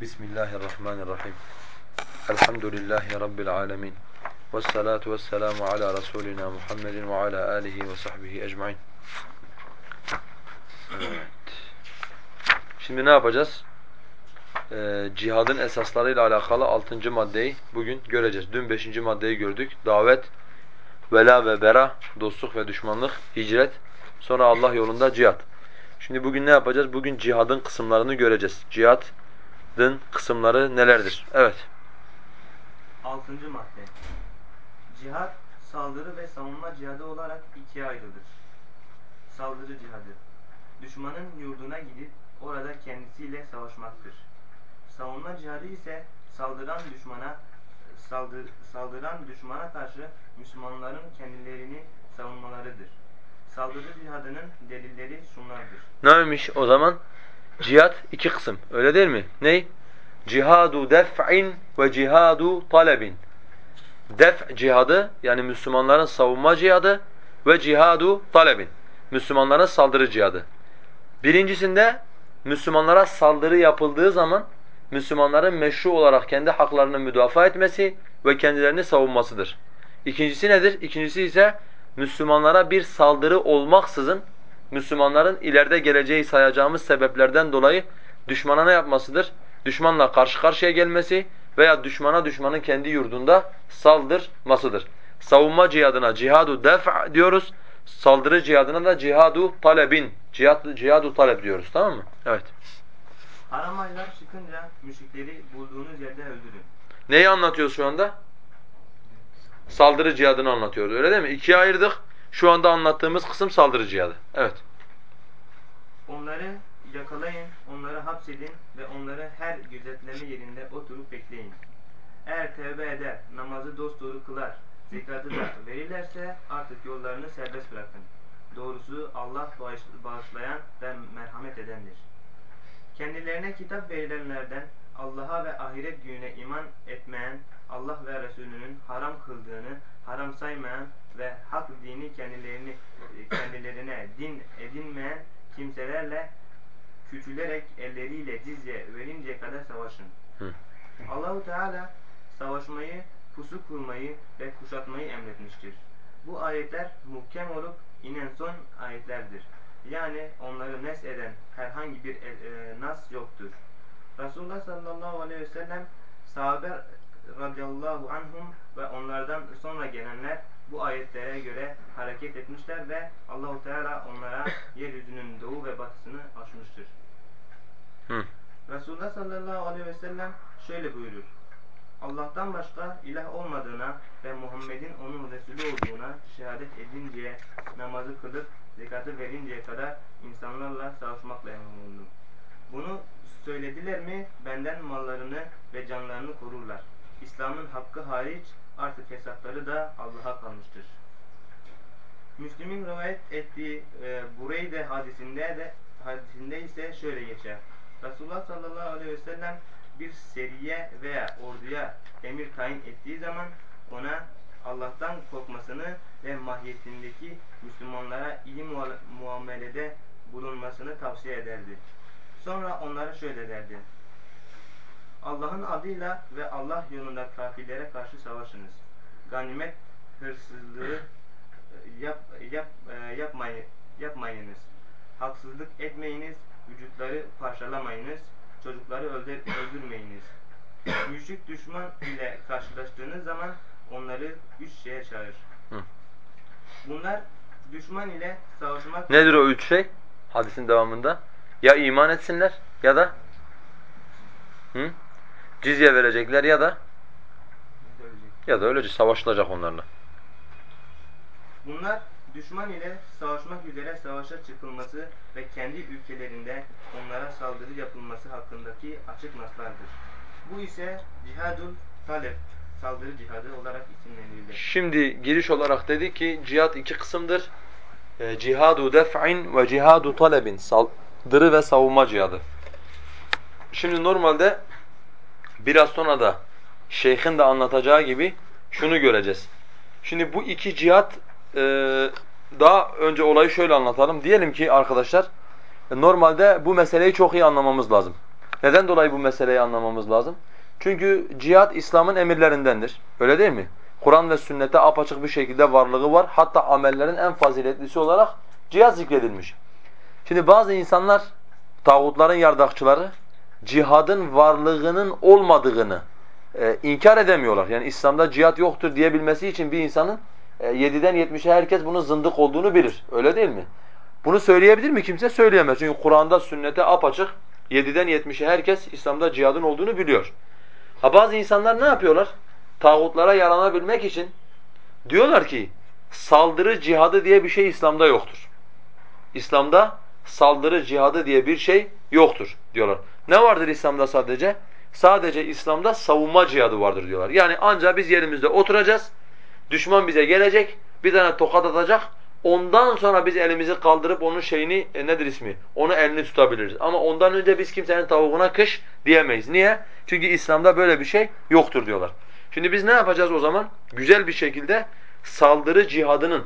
Bismillahirrahmanirrahim. Elhamdülillahi Rabbil alemin. Vessalatu vesselamu ala Resulina Muhammedin ve ala alihi ve sahbihi ecmain. Evet. Şimdi ne yapacağız? Ee, cihadın esaslarıyla alakalı altıncı maddeyi bugün göreceğiz. Dün beşinci maddeyi gördük. Davet, vela ve bera, dostluk ve düşmanlık, hicret, sonra Allah yolunda cihad. Şimdi bugün ne yapacağız? Bugün cihadın kısımlarını göreceğiz. Cihadın kısımları nelerdir? Evet. Altıncı madde. Cihad, saldırı ve savunma cihadı olarak ikiye ayrılır. Saldırı cihadı. Düşmanın yurduna gidip orada kendisiyle savaşmaktır. Savunma cihadı ise saldıran düşmana saldır, saldıran düşmana karşı Müslümanların kendilerini savunmalarıdır. Saldırı cihadının delilleri şunlardır. Neymiş o zaman? Cihad iki kısım. Öyle değil mi? Ney? Cihadu def'in ve cihadu talebin. Def cihadı yani Müslümanların savunma cihadı ve cihadu talebin. Müslümanların saldırı cihadı. Birincisinde Müslümanlara saldırı yapıldığı zaman Müslümanların meşru olarak kendi haklarını müdafaa etmesi ve kendilerini savunmasıdır. İkincisi nedir? İkincisi ise Müslümanlara bir saldırı olmaksızın Müslümanların ileride geleceği sayacağımız sebeplerden dolayı düşmana ne yapmasıdır? Düşmanla karşı karşıya gelmesi veya düşmana düşmanın kendi yurdunda saldırmasıdır. Savunma cihadına cihadu def' diyoruz. Saldırı cihadına da cihadu talebin, cihad, cihadu talep diyoruz tamam mı? Evet. Haram aylar çıkınca müşrikleri bulduğunuz yerde öldürün. Neyi anlatıyoruz şu anda? Saldırı cihadını anlatıyoruz öyle değil mi? İkiye ayırdık. Şu anda anlattığımız kısım saldırı cihadı. Evet. Onları yakalayın, onları hapsedin ve onları her gözetleme yerinde oturup bekleyin. Eğer tevbe eder, namazı dosdoğru kılar, zekatı da verirlerse artık yollarını serbest bırakın. Doğrusu Allah bağış- bağışlayan ve merhamet edendir. Kendilerine kitap verilenlerden Allah'a ve ahiret gününe iman etmeyen, Allah ve Resulünün haram kıldığını haram saymayan ve hak dini kendilerini kendilerine din edinmeyen kimselerle küçülerek elleriyle cizye verinceye kadar savaşın. Allahu Teala savaşmayı, pusu kurmayı ve kuşatmayı emretmiştir. Bu ayetler muhkem olup inen son ayetlerdir. Yani onları nes eden herhangi bir e, e, nas yoktur. Resulullah sallallahu aleyhi ve sellem sahabe radıyallahu anhum ve onlardan sonra gelenler bu ayetlere göre hareket etmişler ve Allahu Teala onlara yeryüzünün doğu ve batısını açmıştır. Hı. Resulullah sallallahu aleyhi ve sellem şöyle buyurur. Allah'tan başka ilah olmadığına ve Muhammed'in onun Resulü olduğuna şehadet edinceye, namazı kılıp zekatı verinceye kadar insanlarla savaşmakla emrolundum. Bunu söylediler mi benden mallarını ve canlarını korurlar. İslam'ın hakkı hariç artık hesapları da Allah'a kalmıştır. Müslim'in rivayet ettiği e, Bureyde hadisinde de hadisinde ise şöyle geçer. Resulullah sallallahu aleyhi ve sellem bir seriye veya orduya emir tayin ettiği zaman ona Allah'tan korkmasını ve mahiyetindeki Müslümanlara iyi muamelede bulunmasını tavsiye ederdi. Sonra onlara şöyle derdi. Allah'ın adıyla ve Allah yolunda kafirlere karşı savaşınız. Ganimet hırsızlığı e, yap, yap, e, yapmayı, yapmayınız. Haksızlık etmeyiniz, vücutları parçalamayınız, çocukları öldür, öldürmeyiniz. Müşrik düşman ile karşılaştığınız zaman onları üç şeye çağır. Bunlar düşman ile savaşmak Nedir o üç şey? Hadisin devamında. Ya iman etsinler ya da hı? Cizye verecekler ya da ya da öylece savaşılacak onlarla. Bunlar düşman ile savaşmak üzere savaşa çıkılması ve kendi ülkelerinde onlara saldırı yapılması hakkındaki açık naslardır. Bu ise cihadul talep, saldırı cihadı olarak isimlendirilir. Şimdi giriş olarak dedi ki cihat iki kısımdır. E, cihadu def'in ve cihadu talebin. Saldırı ve savunma cihadı. Şimdi normalde biraz sonra da şeyhin de anlatacağı gibi şunu göreceğiz. Şimdi bu iki cihat e, daha önce olayı şöyle anlatalım. Diyelim ki arkadaşlar normalde bu meseleyi çok iyi anlamamız lazım. Neden dolayı bu meseleyi anlamamız lazım? Çünkü cihat İslam'ın emirlerindendir. Öyle değil mi? Kur'an ve sünnete apaçık bir şekilde varlığı var. Hatta amellerin en faziletlisi olarak cihat zikredilmiş. Şimdi bazı insanlar, tağutların yardakçıları, cihadın varlığının olmadığını e, inkar edemiyorlar. Yani İslam'da cihat yoktur diyebilmesi için bir insanın e, 7'den 70'e herkes bunun zındık olduğunu bilir. Öyle değil mi? Bunu söyleyebilir mi kimse? Söyleyemez. Çünkü Kur'an'da, sünnete apaçık 7'den 70'e herkes İslam'da cihadın olduğunu biliyor. Ha bazı insanlar ne yapıyorlar? Tağutlara yaranabilmek için diyorlar ki saldırı cihadı diye bir şey İslam'da yoktur. İslam'da saldırı cihadı diye bir şey yoktur diyorlar. Ne vardır İslam'da sadece? Sadece İslam'da savunma cihadı vardır diyorlar. Yani ancak biz yerimizde oturacağız, düşman bize gelecek, bir tane tokat atacak, ondan sonra biz elimizi kaldırıp onun şeyini, e, nedir ismi? Onu elini tutabiliriz. Ama ondan önce biz kimsenin tavuğuna kış diyemeyiz. Niye? Çünkü İslam'da böyle bir şey yoktur diyorlar. Şimdi biz ne yapacağız o zaman? Güzel bir şekilde saldırı cihadının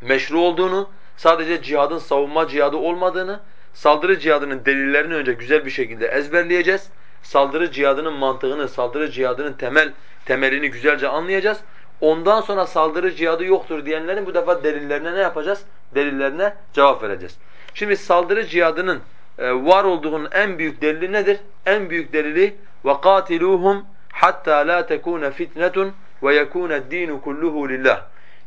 meşru olduğunu, sadece cihadın savunma cihadı olmadığını, saldırı cihadının delillerini önce güzel bir şekilde ezberleyeceğiz. Saldırı cihadının mantığını, saldırı cihadının temel temelini güzelce anlayacağız. Ondan sonra saldırı cihadı yoktur diyenlerin bu defa delillerine ne yapacağız? Delillerine cevap vereceğiz. Şimdi saldırı cihadının e, var olduğunun en büyük delili nedir? En büyük delili وَقَاتِلُوهُمْ حَتَّى لَا تَكُونَ فِتْنَةٌ وَيَكُونَ الدِّينُ كُلُّهُ لِلّٰهِ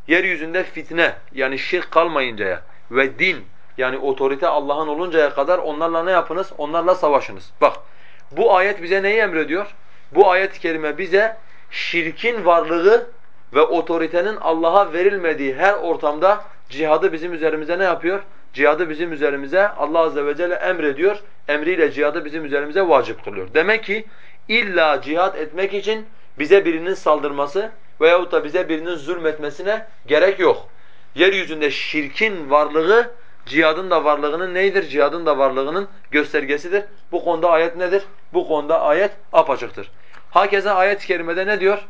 Yeryüzünde fitne yani şirk kalmayıncaya ve din yani otorite Allah'ın oluncaya kadar onlarla ne yapınız? Onlarla savaşınız. Bak bu ayet bize neyi emrediyor? Bu ayet-i kerime bize şirkin varlığı ve otoritenin Allah'a verilmediği her ortamda cihadı bizim üzerimize ne yapıyor? Cihadı bizim üzerimize Allah azze ve celle emrediyor. Emriyle cihadı bizim üzerimize vacip kılıyor. Demek ki illa cihad etmek için bize birinin saldırması veyahut da bize birinin zulmetmesine gerek yok. Yeryüzünde şirkin varlığı cihadın da varlığının neydir? Cihadın da varlığının göstergesidir. Bu konuda ayet nedir? Bu konuda ayet apaçıktır. Hakeza ayet-i kerimede ne diyor?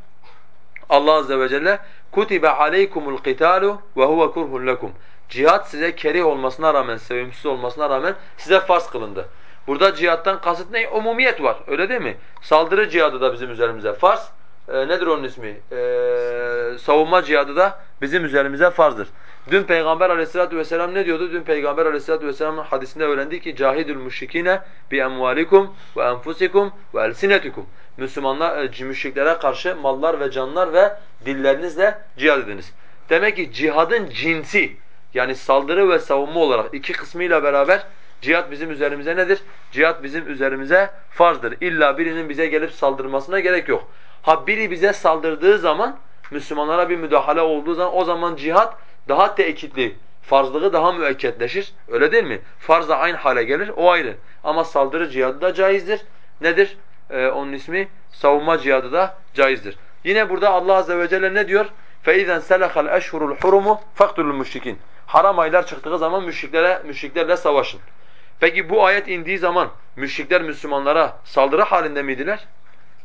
Allah azze ve celle kutibe aleykumul qitalu ve huve kurhun lekum. Cihad size kerih olmasına rağmen, sevimsiz olmasına rağmen size farz kılındı. Burada cihattan kasıt ne? Umumiyet var. Öyle değil mi? Saldırı cihadı da bizim üzerimize farz. Ee, nedir onun ismi? Ee, savunma cihadı da bizim üzerimize farzdır. Dün Peygamber aleyhissalatu vesselam ne diyordu? Dün Peygamber aleyhissalatu vesselamın hadisinde öğrendik ki cahidul müşrikine bi emvalikum ve enfusikum ve elsinetikum. Müslümanlar e, müşriklere karşı mallar ve canlar ve dillerinizle cihad ediniz. Demek ki cihadın cinsi yani saldırı ve savunma olarak iki kısmıyla beraber cihat bizim üzerimize nedir? Cihat bizim üzerimize farzdır. İlla birinin bize gelip saldırmasına gerek yok. Ha biri bize saldırdığı zaman Müslümanlara bir müdahale olduğu zaman o zaman cihat daha tekitli, farzlığı daha müekketleşir. Öyle değil mi? Farz da aynı hale gelir, o ayrı. Ama saldırı cihadı da caizdir. Nedir? Ee, onun ismi savunma cihadı da caizdir. Yine burada Allah azze ve celle ne diyor? فَاِذَنْ سَلَخَ الْاَشْهُرُ الْحُرُمُ فَقْتُلُ الْمُشْرِكِينَ Haram aylar çıktığı zaman müşriklere, müşriklerle savaşın. Peki bu ayet indiği zaman müşrikler Müslümanlara saldırı halinde miydiler?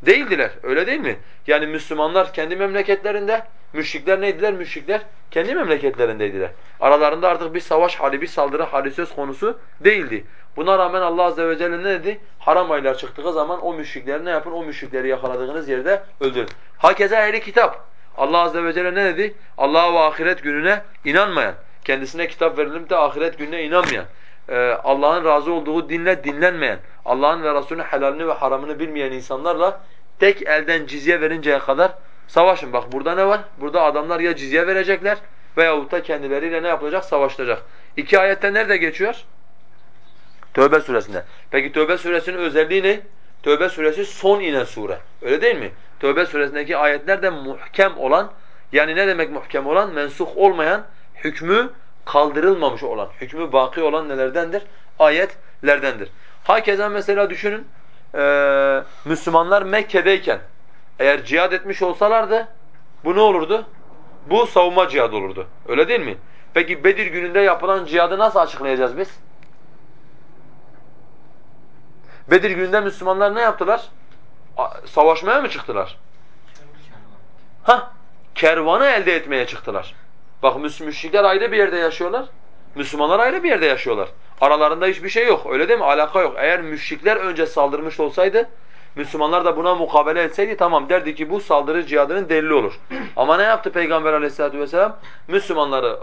Değildiler. Öyle değil mi? Yani Müslümanlar kendi memleketlerinde, müşrikler neydiler? Müşrikler kendi memleketlerindeydiler. Aralarında artık bir savaş hali, bir saldırı hali söz konusu değildi. Buna rağmen Allah azze ve celle ne dedi? Haram aylar çıktığı zaman o müşrikleri ne yapın? O müşrikleri yakaladığınız yerde öldürün. Hakeza ehli kitap. Allah azze ve celle ne dedi? Allah'a ve ahiret gününe inanmayan, kendisine kitap verilip de ahiret gününe inanmayan, e, Allah'ın razı olduğu dinle dinlenmeyen, Allah'ın ve Resulünün helalini ve haramını bilmeyen insanlarla tek elden cizye verinceye kadar savaşın. Bak burada ne var? Burada adamlar ya cizye verecekler veyahut da kendileriyle ne yapılacak? Savaşılacak. İki ayette nerede geçiyor? Tövbe suresinde. Peki Tövbe suresinin özelliği ne? Tövbe suresi son inen sure. Öyle değil mi? Tövbe suresindeki ayetler de muhkem olan, yani ne demek muhkem olan? Mensuh olmayan, hükmü kaldırılmamış olan, hükmü baki olan nelerdendir? Ayetlerdendir. Hakeza mesela düşünün, e, Müslümanlar Mekke'deyken eğer cihad etmiş olsalardı bu ne olurdu? Bu savunma cihadı olurdu. Öyle değil mi? Peki Bedir gününde yapılan cihadı nasıl açıklayacağız biz? Bedir gününde Müslümanlar ne yaptılar? Savaşmaya mı çıktılar? Ha, kervanı elde etmeye çıktılar. Bak müşrikler ayrı bir yerde yaşıyorlar. Müslümanlar ayrı bir yerde yaşıyorlar. Aralarında hiçbir şey yok. Öyle değil mi? Alaka yok. Eğer müşrikler önce saldırmış olsaydı Müslümanlar da buna mukabele etseydi tamam derdi ki bu saldırı cihadının delili olur. Ama ne yaptı Peygamber aleyhissalatu vesselam? Müslümanları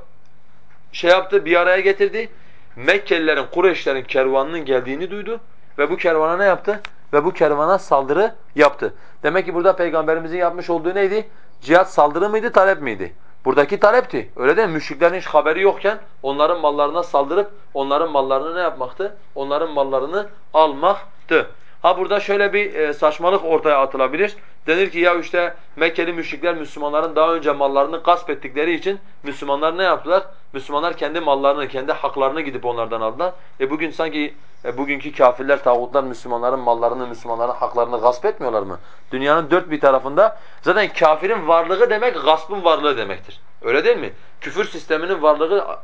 şey yaptı, bir araya getirdi. Mekkelilerin, Kureyşlerin kervanının geldiğini duydu ve bu kervana ne yaptı? Ve bu kervana saldırı yaptı. Demek ki burada Peygamberimizin yapmış olduğu neydi? Cihat saldırı mıydı, talep miydi? Buradaki talepti. Öyle değil mi? Müşriklerin hiç haberi yokken onların mallarına saldırıp onların mallarını ne yapmaktı? Onların mallarını almaktı. Ha burada şöyle bir e, saçmalık ortaya atılabilir. Denir ki ya işte Mekkeli müşrikler Müslümanların daha önce mallarını gasp ettikleri için Müslümanlar ne yaptılar? Müslümanlar kendi mallarını, kendi haklarını gidip onlardan aldılar. E bugün sanki e bugünkü kafirler, tağutlar Müslümanların mallarını, Müslümanların haklarını gasp etmiyorlar mı? Dünyanın dört bir tarafında zaten kafirin varlığı demek gaspın varlığı demektir. Öyle değil mi? Küfür sisteminin varlığı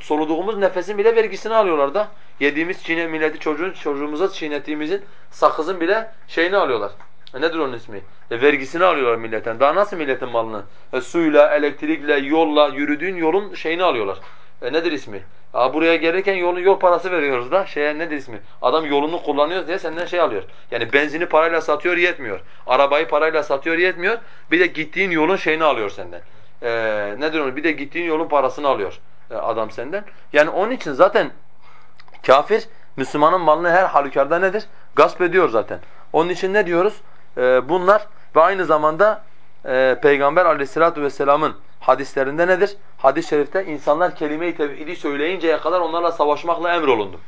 soluduğumuz nefesin bile vergisini alıyorlar da. Yediğimiz çiğne milleti çocuğun çocuğumuza çiğnettiğimizin sakızın bile şeyini alıyorlar. E nedir onun ismi? E vergisini alıyorlar milletten. Daha nasıl milletin malını? E suyla, elektrikle, yolla, yürüdüğün yolun şeyini alıyorlar. E nedir ismi? Aa, buraya gelirken yolun yol parası veriyoruz da şeye nedir ismi? Adam yolunu kullanıyor diye senden şey alıyor. Yani benzini parayla satıyor yetmiyor. Arabayı parayla satıyor yetmiyor. Bir de gittiğin yolun şeyini alıyor senden. E, nedir onu? Bir de gittiğin yolun parasını alıyor adam senden. Yani onun için zaten kafir Müslümanın malını her halükarda nedir? Gasp ediyor zaten. Onun için ne diyoruz? Ee, bunlar ve aynı zamanda e, Peygamber aleyhissalatu vesselamın hadislerinde nedir? Hadis-i şerifte insanlar kelime-i tevhidi söyleyinceye kadar onlarla savaşmakla emrolundum.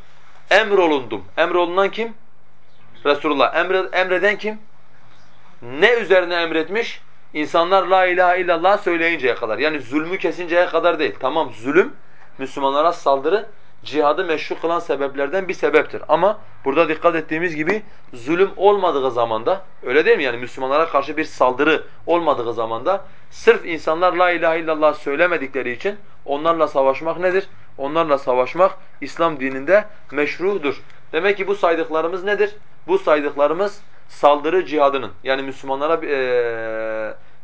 Emrolundum. Emrolunan kim? Resulullah. Emre, emreden kim? Ne üzerine emretmiş? İnsanlar la ilahe illallah söyleyinceye kadar. Yani zulmü kesinceye kadar değil. Tamam zulüm Müslümanlara saldırı cihadı meşru kılan sebeplerden bir sebeptir. Ama burada dikkat ettiğimiz gibi zulüm olmadığı zamanda, öyle değil mi? Yani Müslümanlara karşı bir saldırı olmadığı zamanda sırf insanlar la ilahe illallah söylemedikleri için onlarla savaşmak nedir? Onlarla savaşmak İslam dininde meşrudur. Demek ki bu saydıklarımız nedir? Bu saydıklarımız saldırı cihadının yani Müslümanlara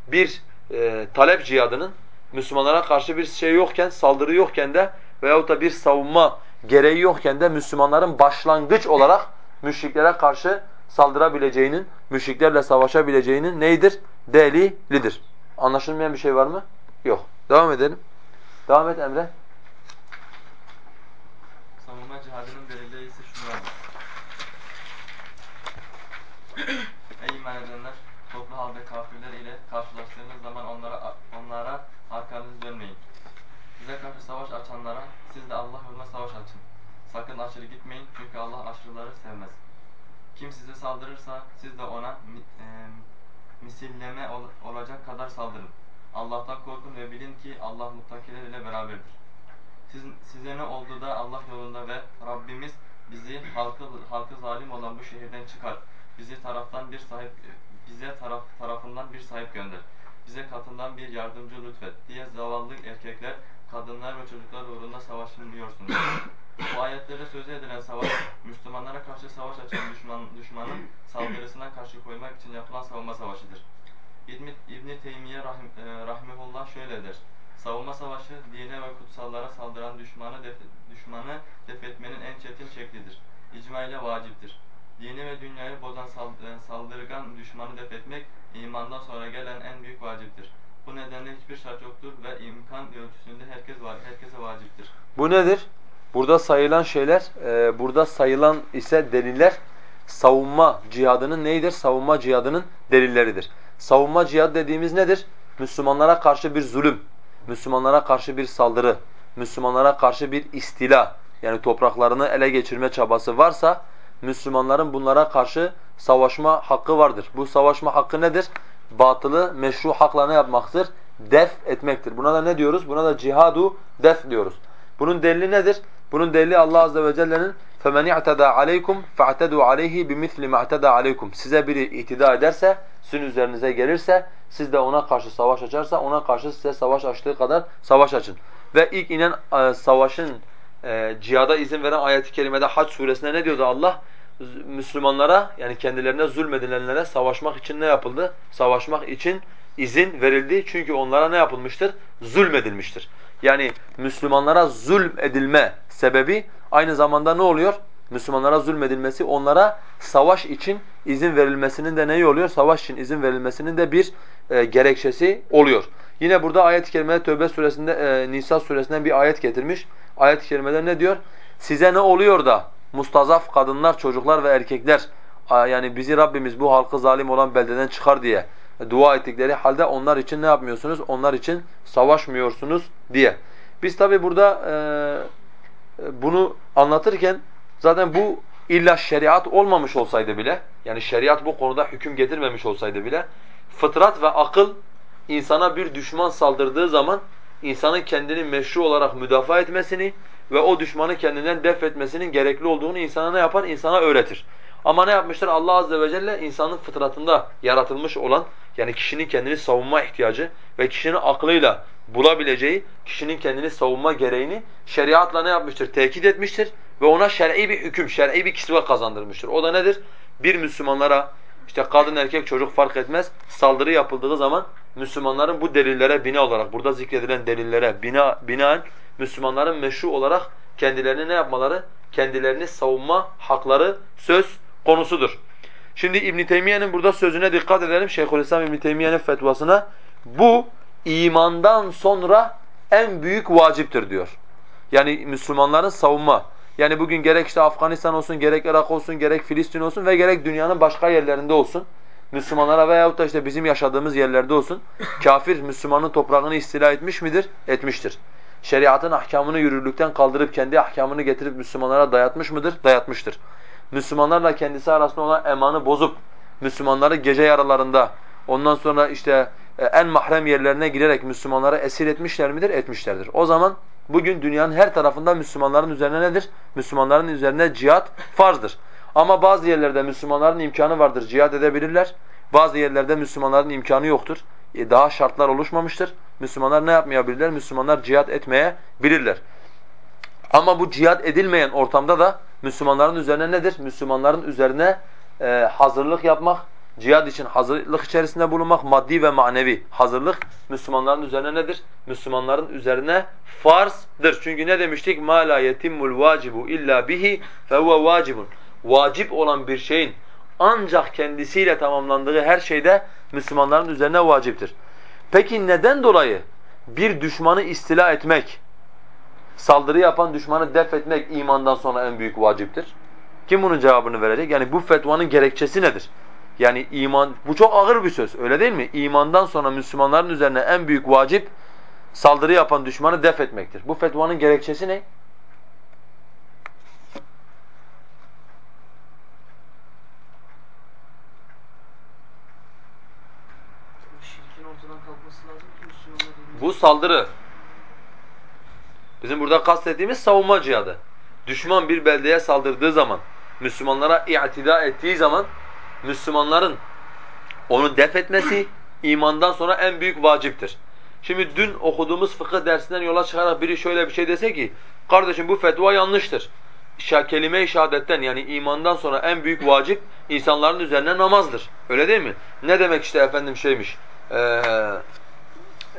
bir e, talep cihadının Müslümanlara karşı bir şey yokken, saldırı yokken de veyahut da bir savunma gereği yokken de Müslümanların başlangıç olarak müşriklere karşı saldırabileceğinin, müşriklerle savaşabileceğinin neydir? Delilidir. Anlaşılmayan bir şey var mı? Yok. Devam edelim. Devam et Emre. Savunma cihadının delilleri ise şunlardır. Ey iman edenler! Toplu halde kafirler ile karşılaştığınız zaman onlara onlara arkanızı dönmeyin. Size karşı savaş açanlara siz de Allah yoluna savaş açın. Sakın aşırı gitmeyin çünkü Allah aşırıları sevmez. Kim size saldırırsa siz de ona e, misilleme ol, olacak kadar saldırın. Allah'tan korkun ve bilin ki Allah muttakiler ile beraberdir. Siz, size ne oldu da Allah yolunda ve Rabbimiz bizi halkı, halkı zalim olan bu şehirden çıkar. Bizi taraftan bir sahip bize taraf, tarafından bir sahip gönder. Bize katından bir yardımcı lütfet diye zavallı erkekler kadınlar ve çocuklar uğrunda savaşılmıyorsunuz. Bu ayetlerde söz edilen savaş, Müslümanlara karşı savaş açan düşman, düşmanın saldırısına karşı koymak için yapılan savunma savaşıdır. İbn-i İbn Teymiye rahim, e, rahimehullah şöyle der. Savunma savaşı, dine ve kutsallara saldıran düşmanı def, düşmanı def etmenin en çetin şeklidir. İcma ile vaciptir. Dini ve dünyayı bozan saldırgan düşmanı def etmek, imandan sonra gelen en büyük vaciptir. Bu nedenle hiçbir şart yoktur ve imkan ölçüsünde herkes var, herkese vaciptir. Bu nedir? Burada sayılan şeyler, e, burada sayılan ise deliller savunma cihadının neydir? Savunma cihadının delilleridir. Savunma cihad dediğimiz nedir? Müslümanlara karşı bir zulüm, Müslümanlara karşı bir saldırı, Müslümanlara karşı bir istila yani topraklarını ele geçirme çabası varsa Müslümanların bunlara karşı savaşma hakkı vardır. Bu savaşma hakkı nedir? batılı meşru hakla ne yapmaktır? Def etmektir. Buna da ne diyoruz? Buna da cihadu def diyoruz. Bunun delili nedir? Bunun delili Allah azze ve celle'nin فَمَنْ اِعْتَدَى عَلَيْكُمْ فَاعْتَدُوا عَلَيْهِ بِمِثْلِ مَا اعْتَدَى عَلَيْكُمْ Size biri itida ederse, sizin üzerinize gelirse, siz de ona karşı savaş açarsa, ona karşı size savaş açtığı kadar savaş açın. Ve ilk inen e, savaşın e, cihada izin veren ayeti kerimede Hac suresinde ne diyordu Allah? Müslümanlara yani kendilerine zulmedilenlere savaşmak için ne yapıldı? Savaşmak için izin verildi. Çünkü onlara ne yapılmıştır? Zulmedilmiştir. Yani Müslümanlara zulm edilme sebebi Aynı zamanda ne oluyor? Müslümanlara zulmedilmesi, onlara savaş için izin verilmesinin de neyi oluyor? Savaş için izin verilmesinin de bir e, gerekçesi oluyor. Yine burada ayet-i kerimede Tövbe suresinde, e, Nisa suresinden bir ayet getirmiş. Ayet-i kerimede ne diyor? Size ne oluyor da mustazaf kadınlar, çocuklar ve erkekler yani bizi Rabbimiz bu halkı zalim olan beldeden çıkar diye dua ettikleri halde onlar için ne yapmıyorsunuz? Onlar için savaşmıyorsunuz diye. Biz tabi burada e, bunu anlatırken zaten bu illa şeriat olmamış olsaydı bile yani şeriat bu konuda hüküm getirmemiş olsaydı bile fıtrat ve akıl insana bir düşman saldırdığı zaman insanın kendini meşru olarak müdafaa etmesini ve o düşmanı kendinden def etmesinin gerekli olduğunu insana ne yapar? İnsana öğretir. Ama ne yapmıştır? Allah azze ve celle insanın fıtratında yaratılmış olan yani kişinin kendini savunma ihtiyacı ve kişinin aklıyla bulabileceği kişinin kendini savunma gereğini şeriatla ne yapmıştır? Tekit etmiştir ve ona şer'i bir hüküm, şer'i bir kisve kazandırmıştır. O da nedir? Bir Müslümanlara işte kadın erkek çocuk fark etmez saldırı yapıldığı zaman Müslümanların bu delillere bina olarak burada zikredilen delillere bina binaen Müslümanların meşru olarak kendilerini ne yapmaları? Kendilerini savunma hakları söz konusudur. Şimdi İbn Teymiyye'nin burada sözüne dikkat edelim. Şeyhülislam İbn Teymiyye'nin fetvasına bu imandan sonra en büyük vaciptir diyor. Yani Müslümanların savunma. Yani bugün gerek işte Afganistan olsun, gerek Irak olsun, gerek Filistin olsun ve gerek dünyanın başka yerlerinde olsun. Müslümanlara veyahut da işte bizim yaşadığımız yerlerde olsun. Kafir Müslümanın toprağını istila etmiş midir? Etmiştir. Şeriatın ahkamını yürürlükten kaldırıp kendi ahkamını getirip Müslümanlara dayatmış mıdır? Dayatmıştır. Müslümanlarla kendisi arasında olan emanı bozup Müslümanları gece yaralarında ondan sonra işte e, en mahrem yerlerine girerek Müslümanları esir etmişler midir? Etmişlerdir. O zaman bugün dünyanın her tarafında Müslümanların üzerine nedir? Müslümanların üzerine cihat farzdır. Ama bazı yerlerde Müslümanların imkanı vardır, cihat edebilirler. Bazı yerlerde Müslümanların imkanı yoktur. E, daha şartlar oluşmamıştır. Müslümanlar ne yapmayabilirler? Müslümanlar cihat etmeyebilirler. Ama bu cihat edilmeyen ortamda da Müslümanların üzerine nedir? Müslümanların üzerine e, hazırlık yapmak, cihad için hazırlık içerisinde bulunmak, maddi ve manevi hazırlık Müslümanların üzerine nedir? Müslümanların üzerine farzdır. Çünkü ne demiştik? مَا لَا يَتِمُّ الْوَاجِبُ اِلَّا بِهِ فَهُوَ وَاجِبٌ Vacip olan bir şeyin ancak kendisiyle tamamlandığı her şeyde Müslümanların üzerine vaciptir. Peki neden dolayı bir düşmanı istila etmek, saldırı yapan düşmanı def etmek imandan sonra en büyük vaciptir? Kim bunun cevabını verecek? Yani bu fetvanın gerekçesi nedir? Yani iman, bu çok ağır bir söz öyle değil mi? İmandan sonra Müslümanların üzerine en büyük vacip saldırı yapan düşmanı def etmektir. Bu fetvanın gerekçesi ne? Bu saldırı bizim burada kastettiğimiz savunma cihadı. Düşman bir beldeye saldırdığı zaman, Müslümanlara i'tida ettiği zaman Müslümanların onu def etmesi imandan sonra en büyük vaciptir. Şimdi dün okuduğumuz fıkıh dersinden yola çıkarak biri şöyle bir şey dese ki, kardeşim bu fetva yanlıştır. Kelime-i şehadetten yani imandan sonra en büyük vacip insanların üzerine namazdır. Öyle değil mi? Ne demek işte efendim şeymiş, ee,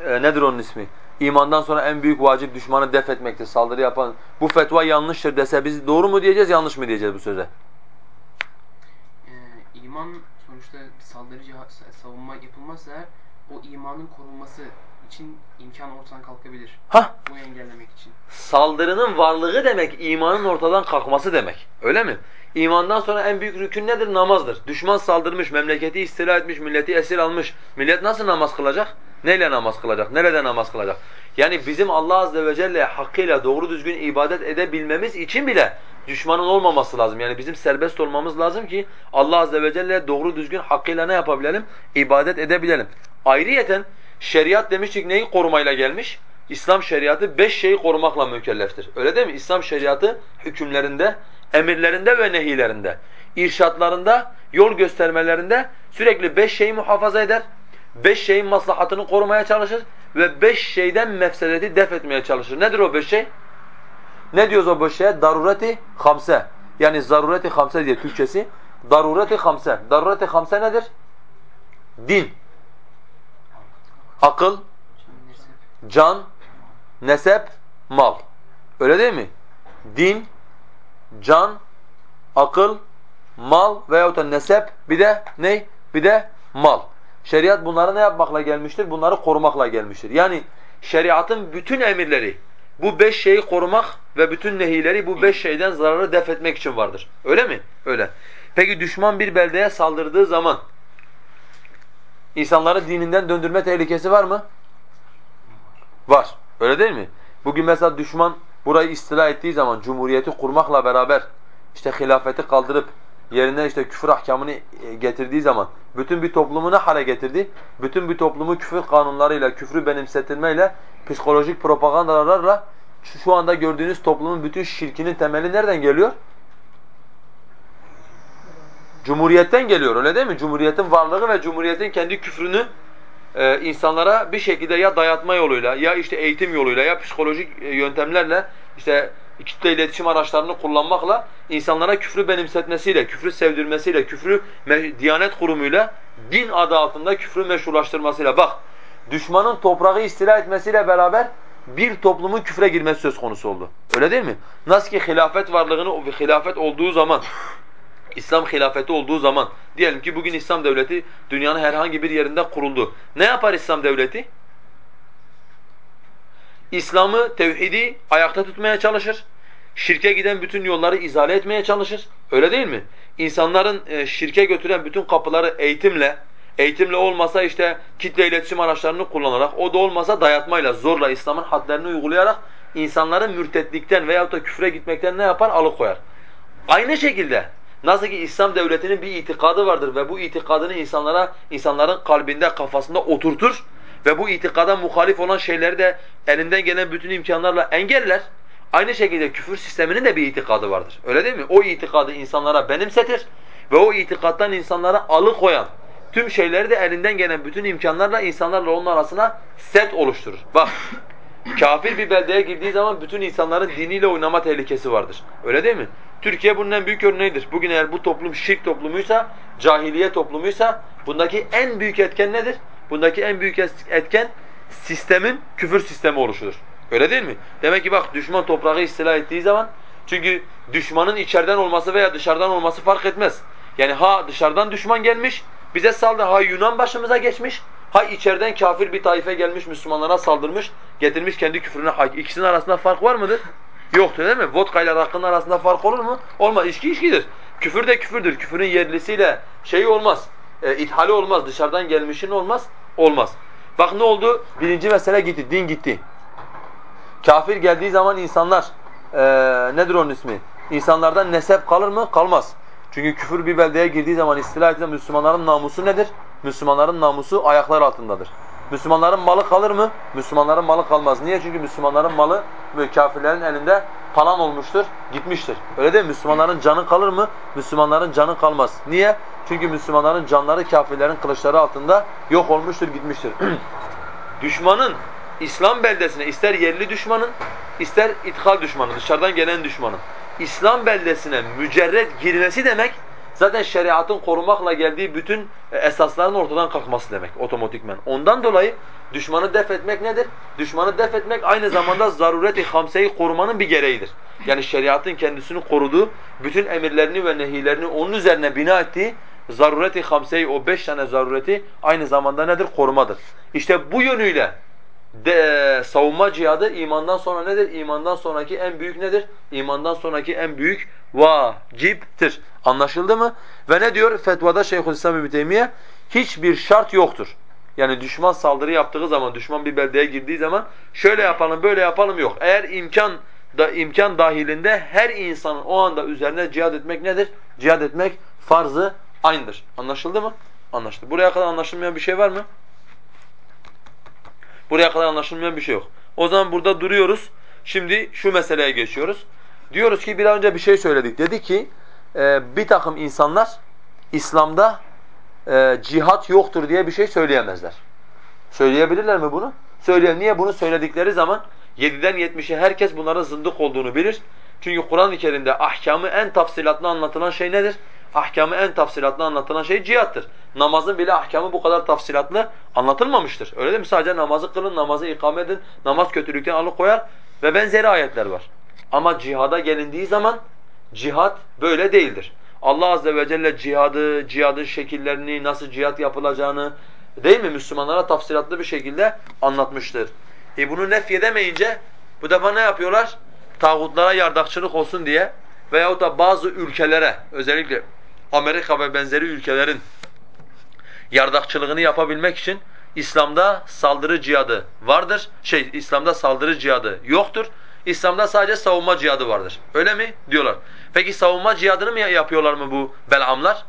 e, nedir onun ismi? İmandan sonra en büyük vacip düşmanı def etmektir, saldırı yapan. Bu fetva yanlıştır dese biz doğru mu diyeceğiz, yanlış mı diyeceğiz bu söze? İman sonuçta bir saldırı savunma yapılmazsa eğer o imanın korunması için imkan ortadan kalkabilir. Ha? Bunu engellemek için. Saldırının varlığı demek imanın ortadan kalkması demek. Öyle mi? İmandan sonra en büyük rükün nedir? Namazdır. Düşman saldırmış, memleketi istila etmiş, milleti esir almış. Millet nasıl namaz kılacak? Neyle namaz kılacak? Nerede namaz kılacak? Yani bizim Allah azze ve celle hakkıyla doğru düzgün ibadet edebilmemiz için bile düşmanın olmaması lazım. Yani bizim serbest olmamız lazım ki Allah azze ve celle doğru düzgün hakkıyla ne yapabilelim? İbadet edebilelim. Ayrıyeten şeriat demiştik neyi korumayla gelmiş? İslam şeriatı beş şeyi korumakla mükelleftir. Öyle değil mi? İslam şeriatı hükümlerinde, emirlerinde ve nehilerinde, irşatlarında, yol göstermelerinde sürekli beş şeyi muhafaza eder beş şeyin maslahatını korumaya çalışır ve beş şeyden mefsedeti def etmeye çalışır. Nedir o beş şey? Ne diyoruz o şeye? Darureti hamse. Yani zarureti hamse diye Türkçesi. Darureti hamse. Darureti hamse nedir? Din, akıl, can, nesep, mal. Öyle değil mi? Din, can, akıl, mal veyahut da nesep bir de ne? Bir de mal. Şeriat bunları ne yapmakla gelmiştir? Bunları korumakla gelmiştir. Yani şeriatın bütün emirleri bu beş şeyi korumak ve bütün nehileri bu beş şeyden zararı def etmek için vardır. Öyle mi? Öyle. Peki düşman bir beldeye saldırdığı zaman insanları dininden döndürme tehlikesi var mı? Var. Öyle değil mi? Bugün mesela düşman burayı istila ettiği zaman cumhuriyeti kurmakla beraber işte hilafeti kaldırıp yerine işte küfür ahkamını e, getirdiği zaman bütün bir toplumu ne hale getirdi? Bütün bir toplumu küfür kanunlarıyla, küfrü benimsetilmeyle, psikolojik propagandalarla şu anda gördüğünüz toplumun bütün şirkinin temeli nereden geliyor? Cumhuriyetten geliyor öyle değil mi? Cumhuriyetin varlığı ve cumhuriyetin kendi küfrünü e, insanlara bir şekilde ya dayatma yoluyla ya işte eğitim yoluyla ya psikolojik e, yöntemlerle işte kitle iletişim araçlarını kullanmakla insanlara küfrü benimsetmesiyle, küfrü sevdirmesiyle, küfrü Diyanet Kurumu'yla din adı altında küfrü meşrulaştırmasıyla bak düşmanın toprağı istila etmesiyle beraber bir toplumun küfre girmesi söz konusu oldu. Öyle değil mi? Nasıl ki hilafet varlığını, hilafet olduğu zaman İslam hilafeti olduğu zaman diyelim ki bugün İslam devleti dünyanın herhangi bir yerinde kuruldu. Ne yapar İslam devleti? İslam'ı, tevhidi ayakta tutmaya çalışır. Şirke giden bütün yolları izale etmeye çalışır. Öyle değil mi? İnsanların e, şirke götüren bütün kapıları eğitimle, eğitimle olmasa işte kitle iletişim araçlarını kullanarak, o da olmasa dayatmayla, zorla İslam'ın hadlerini uygulayarak insanları mürtetlikten veyahut da küfre gitmekten ne yapar? Alıkoyar. Aynı şekilde Nasıl ki İslam devletinin bir itikadı vardır ve bu itikadını insanlara, insanların kalbinde, kafasında oturtur ve bu itikada muhalif olan şeyleri de elinden gelen bütün imkanlarla engeller. Aynı şekilde küfür sisteminin de bir itikadı vardır. Öyle değil mi? O itikadı insanlara benimsetir ve o itikattan insanlara alıkoyan tüm şeyleri de elinden gelen bütün imkanlarla insanlarla onun arasına set oluşturur. Bak Kafir bir beldeye girdiği zaman bütün insanların diniyle oynama tehlikesi vardır. Öyle değil mi? Türkiye bunun en büyük örneğidir. Bugün eğer bu toplum şirk toplumuysa, cahiliye toplumuysa bundaki en büyük etken nedir? Bundaki en büyük etken sistemin küfür sistemi oluşudur. Öyle değil mi? Demek ki bak düşman toprağı istila ettiği zaman çünkü düşmanın içeriden olması veya dışarıdan olması fark etmez. Yani ha dışarıdan düşman gelmiş, bize saldı, ha Yunan başımıza geçmiş, ha içeriden kafir bir taife gelmiş Müslümanlara saldırmış, getirmiş kendi küfrüne hak. İkisinin arasında fark var mıdır? Yoktur değil mi? Vodka ile rakının arasında fark olur mu? Olmaz. İçki içkidir. Küfür de küfürdür. Küfürün yerlisiyle şeyi olmaz. E, ithali olmaz. Dışarıdan gelmişin olmaz. Olmaz. Bak ne oldu? Birinci mesele gitti. Din gitti. Kafir geldiği zaman insanlar e, nedir onun ismi? İnsanlardan nesep kalır mı? Kalmaz. Çünkü küfür bir beldeye girdiği zaman istila edilen Müslümanların namusu nedir? Müslümanların namusu ayaklar altındadır. Müslümanların malı kalır mı? Müslümanların malı kalmaz. Niye? Çünkü Müslümanların malı kafirlerin elinde palan olmuştur, gitmiştir. Öyle değil mi? Müslümanların canı kalır mı? Müslümanların canı kalmaz. Niye? Çünkü Müslümanların canları kafirlerin kılıçları altında yok olmuştur, gitmiştir. Düşmanın İslam beldesine ister yerli düşmanın, ister ithal düşmanın, dışarıdan gelen düşmanın İslam beldesine mücerred girmesi demek zaten şeriatın korumakla geldiği bütün e, esasların ortadan kalkması demek otomatikmen. Ondan dolayı düşmanı def etmek nedir? Düşmanı def etmek aynı zamanda zarureti hamseyi korumanın bir gereğidir. Yani şeriatın kendisini koruduğu, bütün emirlerini ve nehilerini onun üzerine bina ettiği zarureti hamseyi, o beş tane zarureti aynı zamanda nedir? Korumadır. İşte bu yönüyle de, savunma cihadı imandan sonra nedir? İmandan sonraki en büyük nedir? İmandan sonraki en büyük vaciptir. Anlaşıldı mı? Ve ne diyor fetvada Şeyhülislam İbn Teymiye? Hiçbir şart yoktur. Yani düşman saldırı yaptığı zaman, düşman bir beldeye girdiği zaman şöyle yapalım, böyle yapalım yok. Eğer imkan da imkan dahilinde her insanın o anda üzerine cihad etmek nedir? Cihad etmek farzı aynıdır. Anlaşıldı mı? Anlaşıldı. Buraya kadar anlaşılmayan bir şey var mı? Buraya kadar anlaşılmayan bir şey yok. O zaman burada duruyoruz. Şimdi şu meseleye geçiyoruz. Diyoruz ki bir önce bir şey söyledik. Dedi ki e, bir takım insanlar İslam'da e, cihat yoktur diye bir şey söyleyemezler. Söyleyebilirler mi bunu? Söyleyen niye bunu söyledikleri zaman 7'den 70'e herkes bunların zındık olduğunu bilir. Çünkü Kur'an-ı Kerim'de ahkamı en tafsilatlı anlatılan şey nedir? Ahkamı en tafsilatlı anlatılan şey cihattır. Namazın bile ahkamı bu kadar tafsilatlı anlatılmamıştır. Öyle değil mi? Sadece namazı kılın, namazı ikame edin, namaz kötülükten alıkoyar ve benzeri ayetler var. Ama cihada gelindiği zaman Cihat böyle değildir. Allah azze ve celle cihadı, cihadın şekillerini, nasıl cihat yapılacağını değil mi Müslümanlara tafsilatlı bir şekilde anlatmıştır. E bunu nef edemeyince bu defa ne yapıyorlar? Tağutlara yardakçılık olsun diye veyahut da bazı ülkelere özellikle Amerika ve benzeri ülkelerin yardakçılığını yapabilmek için İslam'da saldırı cihadı vardır. Şey İslam'da saldırı cihadı yoktur. İslam'da sadece savunma cihadı vardır. Öyle mi? diyorlar. Peki savunma cihadını mı yapıyorlar mı bu belamlar?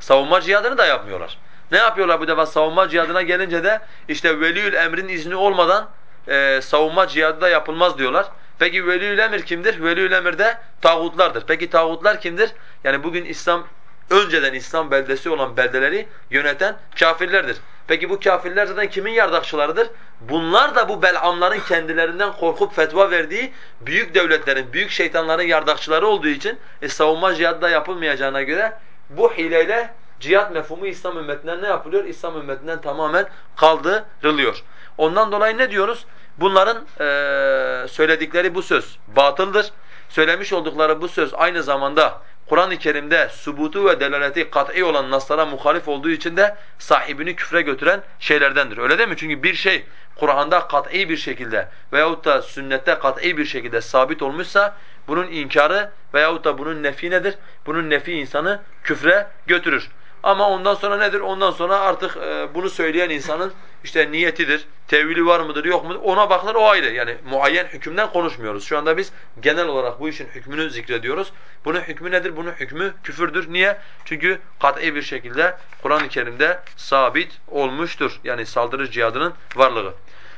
Savunma cihadını da yapmıyorlar. Ne yapıyorlar bu defa savunma cihadına gelince de işte veliül emrin izni olmadan e, savunma cihadı da yapılmaz diyorlar. Peki veliül emir kimdir? Veliül emir de tağutlardır. Peki tağutlar kimdir? Yani bugün İslam önceden İslam beldesi olan beldeleri yöneten kafirlerdir. Peki bu kafirler zaten kimin yardakçılarıdır? Bunlar da bu belamların kendilerinden korkup fetva verdiği büyük devletlerin, büyük şeytanların yardakçıları olduğu için e, savunma cihadı da yapılmayacağına göre bu hileyle cihat mefhumu İslam ümmetinden ne yapılıyor? İslam ümmetinden tamamen kaldırılıyor. Ondan dolayı ne diyoruz? Bunların e, söyledikleri bu söz batıldır. Söylemiş oldukları bu söz aynı zamanda Kur'an-ı Kerim'de subutu ve delaleti kat'i olan naslara muhalif olduğu için de sahibini küfre götüren şeylerdendir. Öyle değil mi? Çünkü bir şey Kur'an'da kat'i bir şekilde veyahut da sünnette kat'i bir şekilde sabit olmuşsa bunun inkarı veyahut da bunun nefi nedir? Bunun nefi insanı küfre götürür. Ama ondan sonra nedir? Ondan sonra artık e, bunu söyleyen insanın işte niyetidir, tevili var mıdır yok mudur ona bakılır o ayrı. Yani muayyen hükümden konuşmuyoruz. Şu anda biz genel olarak bu işin hükmünü zikrediyoruz. Bunun hükmü nedir? Bunun hükmü küfürdür. Niye? Çünkü kat'i bir şekilde Kur'an-ı Kerim'de sabit olmuştur. Yani saldırı cihadının varlığı.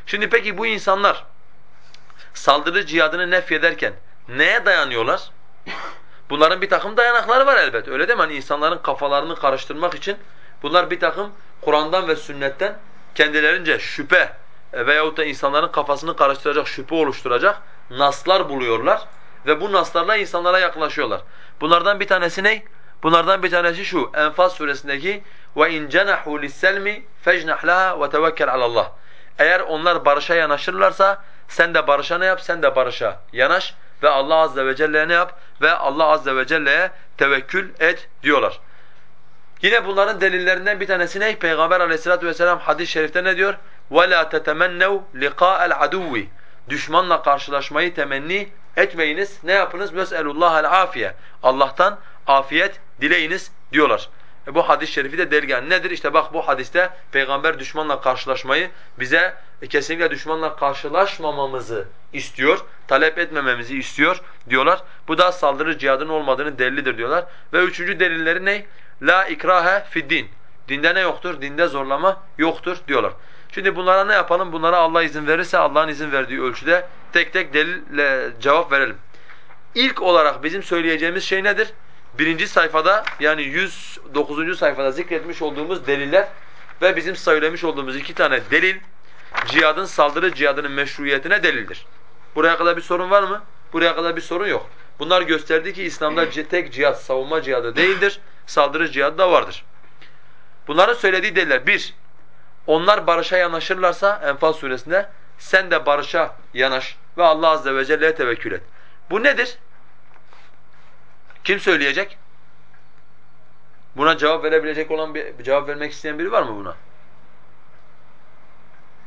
Şimdi peki bu insanlar saldırı cihadını nefyederken neye dayanıyorlar? Bunların bir takım dayanakları var elbet. Öyle değil mi? Hani insanların kafalarını karıştırmak için bunlar bir takım Kur'an'dan ve sünnetten kendilerince şüphe e, veyahut da insanların kafasını karıştıracak, şüphe oluşturacak naslar buluyorlar ve bu naslarla insanlara yaklaşıyorlar. Bunlardan bir tanesi ne? Bunlardan bir tanesi şu. Enfal suresindeki ve in cenahu lis-selmi fecnah laha ve tevekkel Allah. Eğer onlar barışa yanaşırlarsa sen de barışa ne yap? Sen de barışa yanaş ve Allah azze ve celle'ye ne yap? Ve Allah azze ve celle'ye tevekkül et diyorlar. Yine bunların delillerinden bir tanesi ne? Peygamber aleyhissalatu vesselam hadis-i şerifte ne diyor? وَلَا تَتَمَنَّوْا لِقَاءَ الْعَدُوِّ Düşmanla karşılaşmayı temenni etmeyiniz. Ne yapınız? وَاسْأَلُوا afiye. Allah'tan afiyet dileyiniz diyorlar. E bu hadis-i şerifi de delgen nedir? İşte bak bu hadiste peygamber düşmanla karşılaşmayı bize e, kesinlikle düşmanla karşılaşmamamızı istiyor, talep etmememizi istiyor diyorlar. Bu da saldırı cihadın olmadığını delildir diyorlar. Ve üçüncü delilleri ne? La ikrahe fid din. Dinde ne yoktur? Dinde zorlama yoktur diyorlar. Şimdi bunlara ne yapalım? Bunlara Allah izin verirse Allah'ın izin verdiği ölçüde tek tek delille cevap verelim. İlk olarak bizim söyleyeceğimiz şey nedir? Birinci sayfada yani 109. sayfada zikretmiş olduğumuz deliller ve bizim söylemiş olduğumuz iki tane delil cihadın saldırı cihadının meşruiyetine delildir. Buraya kadar bir sorun var mı? Buraya kadar bir sorun yok. Bunlar gösterdi ki İslam'da tek cihad savunma cihadı değildir, saldırı cihadı da vardır. Bunların söylediği deliller bir, onlar barışa yanaşırlarsa Enfal suresinde sen de barışa yanaş ve Allah azze ve celle'ye tevekkül et. Bu nedir? Kim söyleyecek? Buna cevap verebilecek olan bir cevap vermek isteyen biri var mı buna?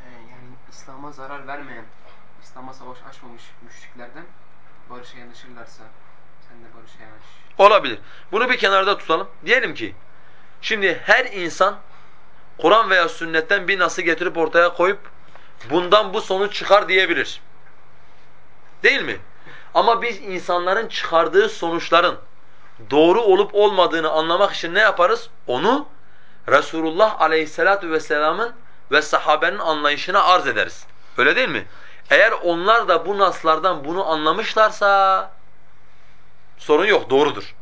Ee, yani İslam'a zarar vermeyen, İslam'a savaş açmamış müşriklerden barışa yanaşırlarsa Olabilir. Bunu bir kenarda tutalım. Diyelim ki şimdi her insan Kur'an veya sünnetten bir nası getirip ortaya koyup bundan bu sonuç çıkar diyebilir. Değil mi? Ama biz insanların çıkardığı sonuçların doğru olup olmadığını anlamak için ne yaparız? Onu Resulullah aleyhissalatu vesselamın ve sahabenin anlayışına arz ederiz. Öyle değil mi? Eğer onlar da bu naslardan bunu anlamışlarsa sorun yok, doğrudur.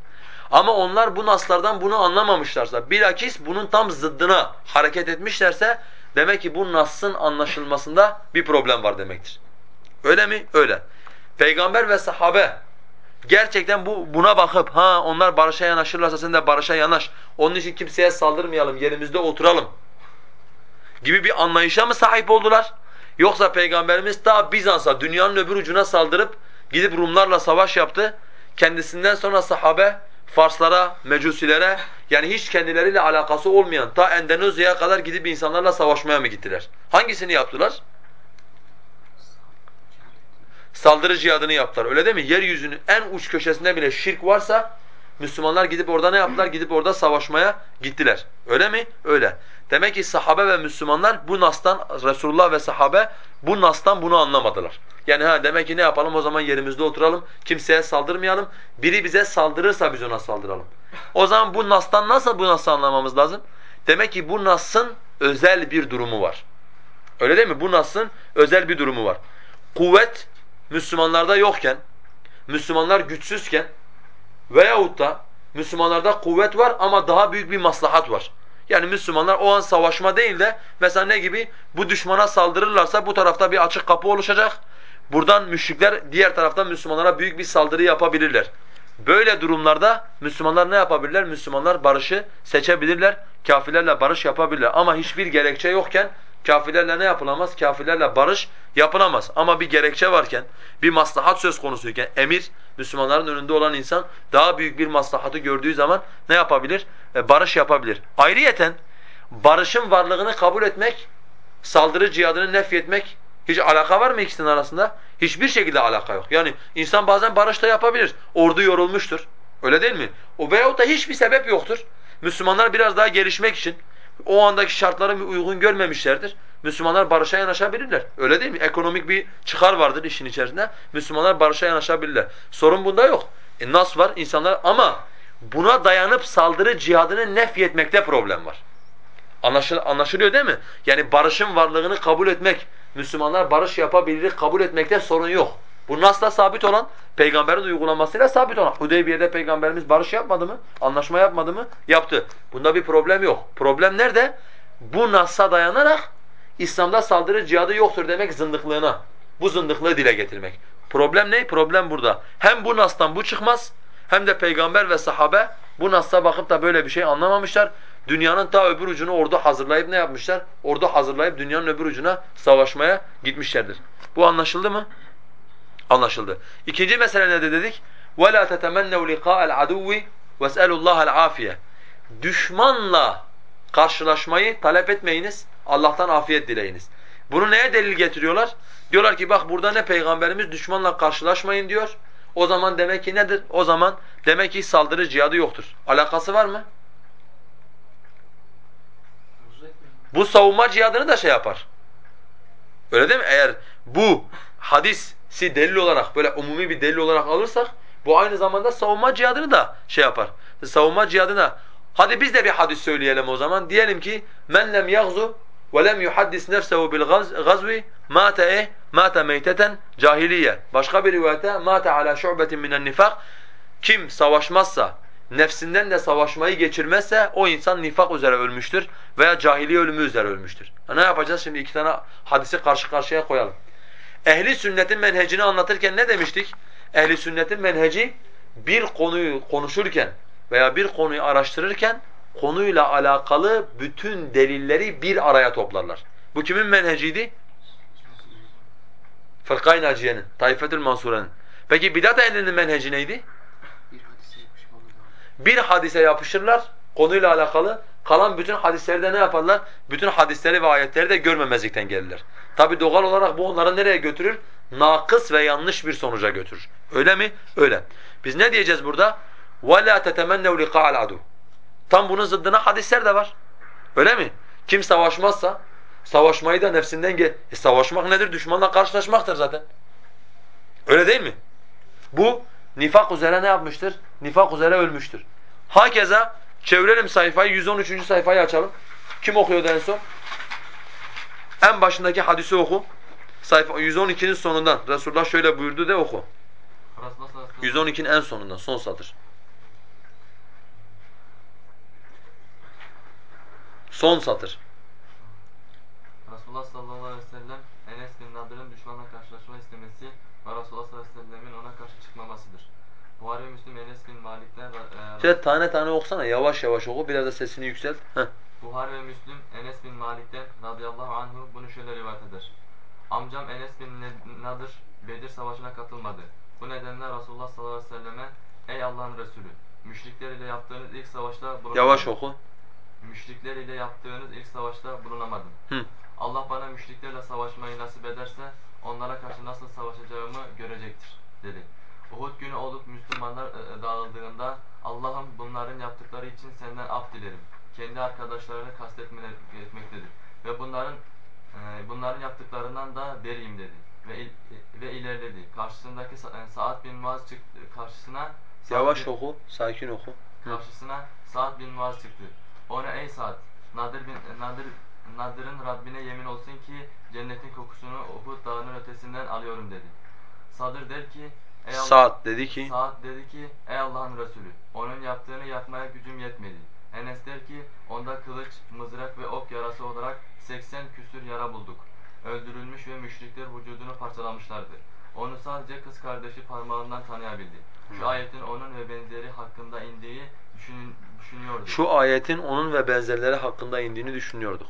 Ama onlar bu naslardan bunu anlamamışlarsa, bilakis bunun tam zıddına hareket etmişlerse demek ki bu nasın anlaşılmasında bir problem var demektir. Öyle mi? Öyle. Peygamber ve sahabe gerçekten bu buna bakıp ha onlar barışa yanaşırlarsa sen de barışa yanaş. Onun için kimseye saldırmayalım, yerimizde oturalım gibi bir anlayışa mı sahip oldular? Yoksa Peygamberimiz ta Bizans'a, dünyanın öbür ucuna saldırıp gidip Rumlarla savaş yaptı. Kendisinden sonra sahabe Farslara, Mecusilere yani hiç kendileriyle alakası olmayan ta Endonezya'ya kadar gidip insanlarla savaşmaya mı gittiler? Hangisini yaptılar? Saldırı cihadını yaptılar. Öyle değil mi? Yeryüzünün en uç köşesinde bile şirk varsa Müslümanlar gidip orada ne yaptılar? Gidip orada savaşmaya gittiler. Öyle mi? Öyle. Demek ki sahabe ve Müslümanlar bu nastan Resulullah ve sahabe bu nastan bunu anlamadılar. Yani ha demek ki ne yapalım o zaman yerimizde oturalım, kimseye saldırmayalım. Biri bize saldırırsa biz ona saldıralım. O zaman bu nastan nasıl bu nasıl anlamamız lazım? Demek ki bu nasın özel bir durumu var. Öyle değil mi? Bu nasın özel bir durumu var. Kuvvet Müslümanlarda yokken, Müslümanlar güçsüzken veyahut da Müslümanlarda kuvvet var ama daha büyük bir maslahat var. Yani Müslümanlar o an savaşma değil de mesela ne gibi? Bu düşmana saldırırlarsa bu tarafta bir açık kapı oluşacak. Buradan müşrikler diğer taraftan Müslümanlara büyük bir saldırı yapabilirler. Böyle durumlarda Müslümanlar ne yapabilirler? Müslümanlar barışı seçebilirler, kafirlerle barış yapabilirler. Ama hiçbir gerekçe yokken kafirlerle ne yapılamaz? Kafirlerle barış yapılamaz. Ama bir gerekçe varken, bir maslahat söz konusuyken emir, Müslümanların önünde olan insan daha büyük bir maslahatı gördüğü zaman ne yapabilir? E, barış yapabilir. Ayrıyeten barışın varlığını kabul etmek, saldırı cihadını nefyetmek hiç alaka var mı ikisinin arasında? Hiçbir şekilde alaka yok. Yani insan bazen barış da yapabilir. Ordu yorulmuştur. Öyle değil mi? O veyahut da hiçbir sebep yoktur. Müslümanlar biraz daha gelişmek için o andaki şartları uygun görmemişlerdir. Müslümanlar barışa yanaşabilirler. Öyle değil mi? Ekonomik bir çıkar vardır işin içerisinde. Müslümanlar barışa yanaşabilirler. Sorun bunda yok. E nas var insanlar ama buna dayanıp saldırı cihadını nefyetmekte problem var. Anlaşıl anlaşılıyor değil mi? Yani barışın varlığını kabul etmek, Müslümanlar barış yapabilir kabul etmekte sorun yok. Bu nasla sabit olan, peygamberin uygulamasıyla sabit olan. Hudeybiye'de peygamberimiz barış yapmadı mı? Anlaşma yapmadı mı? Yaptı. Bunda bir problem yok. Problem nerede? Bu nasla dayanarak İslam'da saldırı cihadı yoktur demek zındıklığına. Bu zındıklığı dile getirmek. Problem ne? Problem burada. Hem bu nastan bu çıkmaz hem de peygamber ve sahabe bu nasla bakıp da böyle bir şey anlamamışlar. Dünyanın ta öbür ucunu ordu hazırlayıp ne yapmışlar? Ordu hazırlayıp dünyanın öbür ucuna savaşmaya gitmişlerdir. Bu anlaşıldı mı? Anlaşıldı. İkinci mesele ne de dedik? وَلَا تَتَمَنَّوْا لِقَاءَ الْعَدُوِّ وَاسْأَلُوا اللّٰهَ الْعَافِيَةِ Düşmanla karşılaşmayı talep etmeyiniz, Allah'tan afiyet dileyiniz. Bunu neye delil getiriyorlar? Diyorlar ki bak burada ne peygamberimiz düşmanla karşılaşmayın diyor. O zaman demek ki nedir? O zaman demek ki saldırı cihadı yoktur. Alakası var mı? Bu savunma cihadını da şey yapar. Öyle değil mi? Eğer bu hadisi delil olarak böyle umumi bir delil olarak alırsak bu aynı zamanda savunma cihadını da şey yapar. Savunma cihadına hadi biz de bir hadis söyleyelim o zaman. Diyelim ki men lem yagzu ve lem yuhaddis nefsehu bil gazvi mate eh mate meyteten cahiliye. Başka bir rivayette mate ala şu'betin minen nifak. Kim savaşmazsa nefsinden de savaşmayı geçirmezse o insan nifak üzere ölmüştür veya cahiliye ölümü üzere ölmüştür. Ya ne yapacağız şimdi iki tane hadisi karşı karşıya koyalım. Ehli sünnetin menhecini anlatırken ne demiştik? Ehli sünnetin menheci bir konuyu konuşurken veya bir konuyu araştırırken konuyla alakalı bütün delilleri bir araya toplarlar. Bu kimin menheciydi? Fırkay Naciye'nin, Taifetül Mansure'nin. Peki bidat ehlinin menheci neydi? Bir hadise yapışırlar konuyla alakalı. Kalan bütün hadisleri de ne yaparlar? Bütün hadisleri ve ayetleri de görmemezlikten gelirler. Tabi doğal olarak bu onları nereye götürür? Nakıs ve yanlış bir sonuca götürür. Öyle mi? Öyle. Biz ne diyeceğiz burada? وَلَا تَتَمَنَّوْ لِقَاءَ الْعَدُوِ Tam bunun zıddına hadisler de var. Öyle mi? Kim savaşmazsa, savaşmayı da nefsinden gel. E savaşmak nedir? Düşmanla karşılaşmaktır zaten. Öyle değil mi? Bu nifak üzere ne yapmıştır? Nifak üzere ölmüştür. Hakeza çevirelim sayfayı 113. sayfayı açalım. Kim okuyordu en son? En başındaki hadisi oku. Sayfa 112'nin sonundan. Resulullah şöyle buyurdu de oku. 112'nin en sonundan, son satır. Son satır. Resulullah sallallahu aleyhi ve sellem Enes bin Nadır'ın düşmanla karşılaşma istemesi ve Resulullah sallallahu aleyhi ve sellemin çıkmamasıdır. Buhari ve Müslim Enes bin Malik'ten e, Şöyle tane tane okusana, yavaş yavaş oku, biraz da sesini yükselt. Heh. Buhari ve Müslim Enes bin Malik'ten radıyallahu anhu bunu şöyle rivayet eder. Amcam Enes bin Nadır Bedir Savaşı'na katılmadı. Bu nedenle Resulullah sallallahu aleyhi ve selleme ey Allah'ın Resulü müşrikler ile yaptığınız ilk savaşta bulunamadım. Yavaş oku. Müşrikler ile yaptığınız ilk savaşta bulunamadım. Hı. Allah bana müşriklerle savaşmayı nasip ederse onlara karşı nasıl savaşacağımı görecektir dedi. Uhud günü olup Müslümanlar e, e, dağıldığında Allah'ım bunların yaptıkları için senden af dilerim. Kendi arkadaşlarını kastetmektedir. Ve bunların e, bunların yaptıklarından da beriyim dedi. Ve il- ve ilerledi. Karşısındaki Sa- Sa'd bin Muaz çıktı. Karşısına Sa'd Yavaş bin- oku, sakin oku. Karşısına Sa'd bin Muaz çıktı. Ona ey Sa'd, Nadir bin Nadir Nadir'in Rabbine yemin olsun ki cennetin kokusunu Uhud dağının ötesinden alıyorum dedi. Sadır der ki ey Allah Saat dedi ki Sa'd dedi ki ey Allah'ın Resulü onun yaptığını yapmaya gücüm yetmedi. Enes der ki onda kılıç, mızrak ve ok yarası olarak 80 küsür yara bulduk. Öldürülmüş ve müşrikler vücudunu parçalamışlardı. Onu sadece kız kardeşi parmağından tanıyabildi. Şu ayetin onun ve benzeri hakkında indiği düşünün, düşünüyordu. şu ayetin onun ve benzerleri hakkında indiğini düşünüyorduk.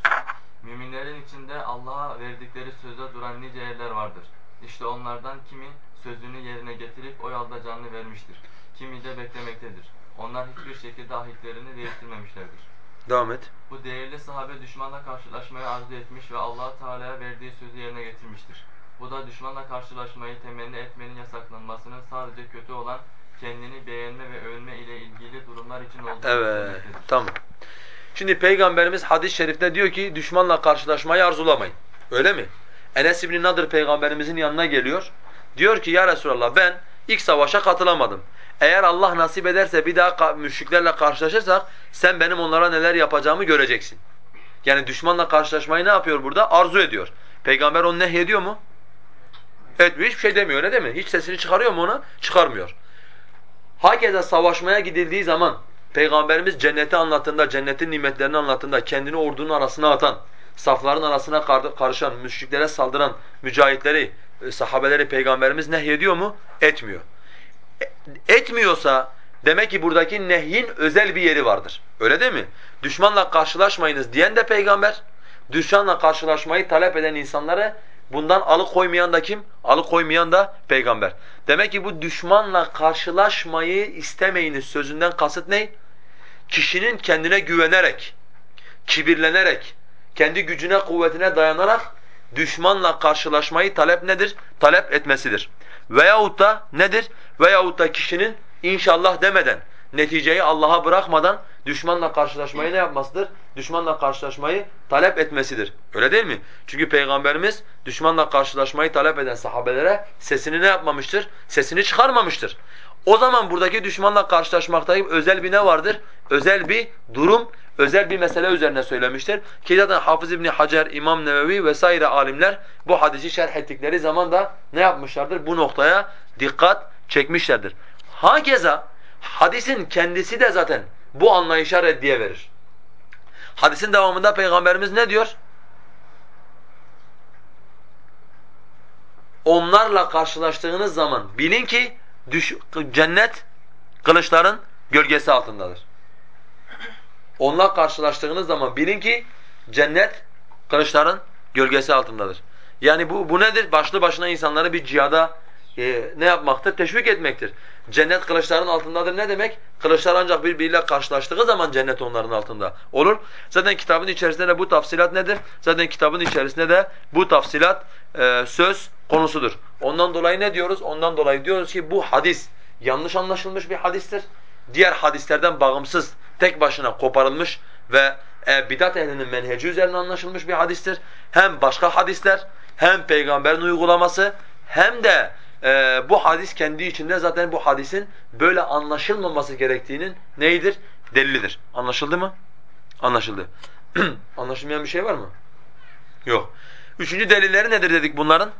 Müminlerin içinde Allah'a verdikleri sözde duran nice yerler vardır. İşte onlardan kimi sözünü yerine getirip o yolda canını vermiştir. Kimi de beklemektedir. Onlar hiçbir şekilde ahitlerini değiştirmemişlerdir. Devam et. Bu değerli sahabe düşmanla karşılaşmayı arzu etmiş ve allah Teala'ya verdiği sözü yerine getirmiştir. Bu da düşmanla karşılaşmayı temenni etmenin yasaklanmasının sadece kötü olan kendini beğenme ve övünme ile ilgili durumlar için olduğunu Evet, tamam. Şimdi Peygamberimiz hadis-i şerifte diyor ki düşmanla karşılaşmayı arzulamayın. Öyle mi? Enes İbn Nadir Peygamberimizin yanına geliyor. Diyor ki ya Resulallah ben ilk savaşa katılamadım. Eğer Allah nasip ederse bir daha müşriklerle karşılaşırsak sen benim onlara neler yapacağımı göreceksin. Yani düşmanla karşılaşmayı ne yapıyor burada? Arzu ediyor. Peygamber onu nehyediyor mu? Etmiyor. Hiçbir şey demiyor öyle değil mi? Hiç sesini çıkarıyor mu ona? Çıkarmıyor. Hakeza savaşmaya gidildiği zaman Peygamberimiz cenneti anlattığında, cennetin nimetlerini anlattığında kendini ordunun arasına atan, safların arasına kar- karışan, müşriklere saldıran mücahitleri, sahabeleri Peygamberimiz nehyediyor mu? Etmiyor. E- Etmiyorsa demek ki buradaki nehyin özel bir yeri vardır. Öyle değil mi? Düşmanla karşılaşmayınız diyen de peygamber, düşmanla karşılaşmayı talep eden insanları bundan alıkoymayan da kim? Alıkoymayan da peygamber. Demek ki bu düşmanla karşılaşmayı istemeyiniz sözünden kasıt ne? Kişinin kendine güvenerek, kibirlenerek, kendi gücüne, kuvvetine dayanarak düşmanla karşılaşmayı talep nedir? Talep etmesidir. Veyahut da nedir? Veyahut da kişinin inşallah demeden, neticeyi Allah'a bırakmadan düşmanla karşılaşmayı ne yapmasıdır? Düşmanla karşılaşmayı talep etmesidir. Öyle değil mi? Çünkü Peygamberimiz düşmanla karşılaşmayı talep eden sahabelere sesini ne yapmamıştır? Sesini çıkarmamıştır. O zaman buradaki düşmanla karşılaşmaktaki özel bir ne vardır? Özel bir durum, özel bir mesele üzerine söylemiştir. Ki zaten Hafız İbni Hacer, İmam Nevevi vesaire alimler bu hadisi şerh ettikleri zaman da ne yapmışlardır? Bu noktaya dikkat çekmişlerdir. Hakeza hadisin kendisi de zaten bu anlayışa reddiye verir. Hadisin devamında Peygamberimiz ne diyor? Onlarla karşılaştığınız zaman bilin ki cennet kılıçların gölgesi altındadır. Onunla karşılaştığınız zaman bilin ki cennet kılıçların gölgesi altındadır. Yani bu bu nedir? Başlı başına insanları bir cihada e, ne yapmaktır? Teşvik etmektir. Cennet kılıçların altındadır ne demek? Kılıçlar ancak birbiriyle karşılaştığı zaman cennet onların altında olur. Zaten kitabın içerisinde de bu tafsilat nedir? Zaten kitabın içerisinde de bu tafsilat e, söz konusudur. Ondan dolayı ne diyoruz? Ondan dolayı diyoruz ki bu hadis yanlış anlaşılmış bir hadistir. Diğer hadislerden bağımsız, tek başına koparılmış ve e, bidat ehlinin menheci üzerine anlaşılmış bir hadistir. Hem başka hadisler, hem peygamberin uygulaması, hem de e, bu hadis kendi içinde zaten bu hadisin böyle anlaşılmaması gerektiğinin neydir? Delilidir. Anlaşıldı mı? Anlaşıldı. Anlaşılmayan bir şey var mı? Yok. Üçüncü delilleri nedir dedik bunların?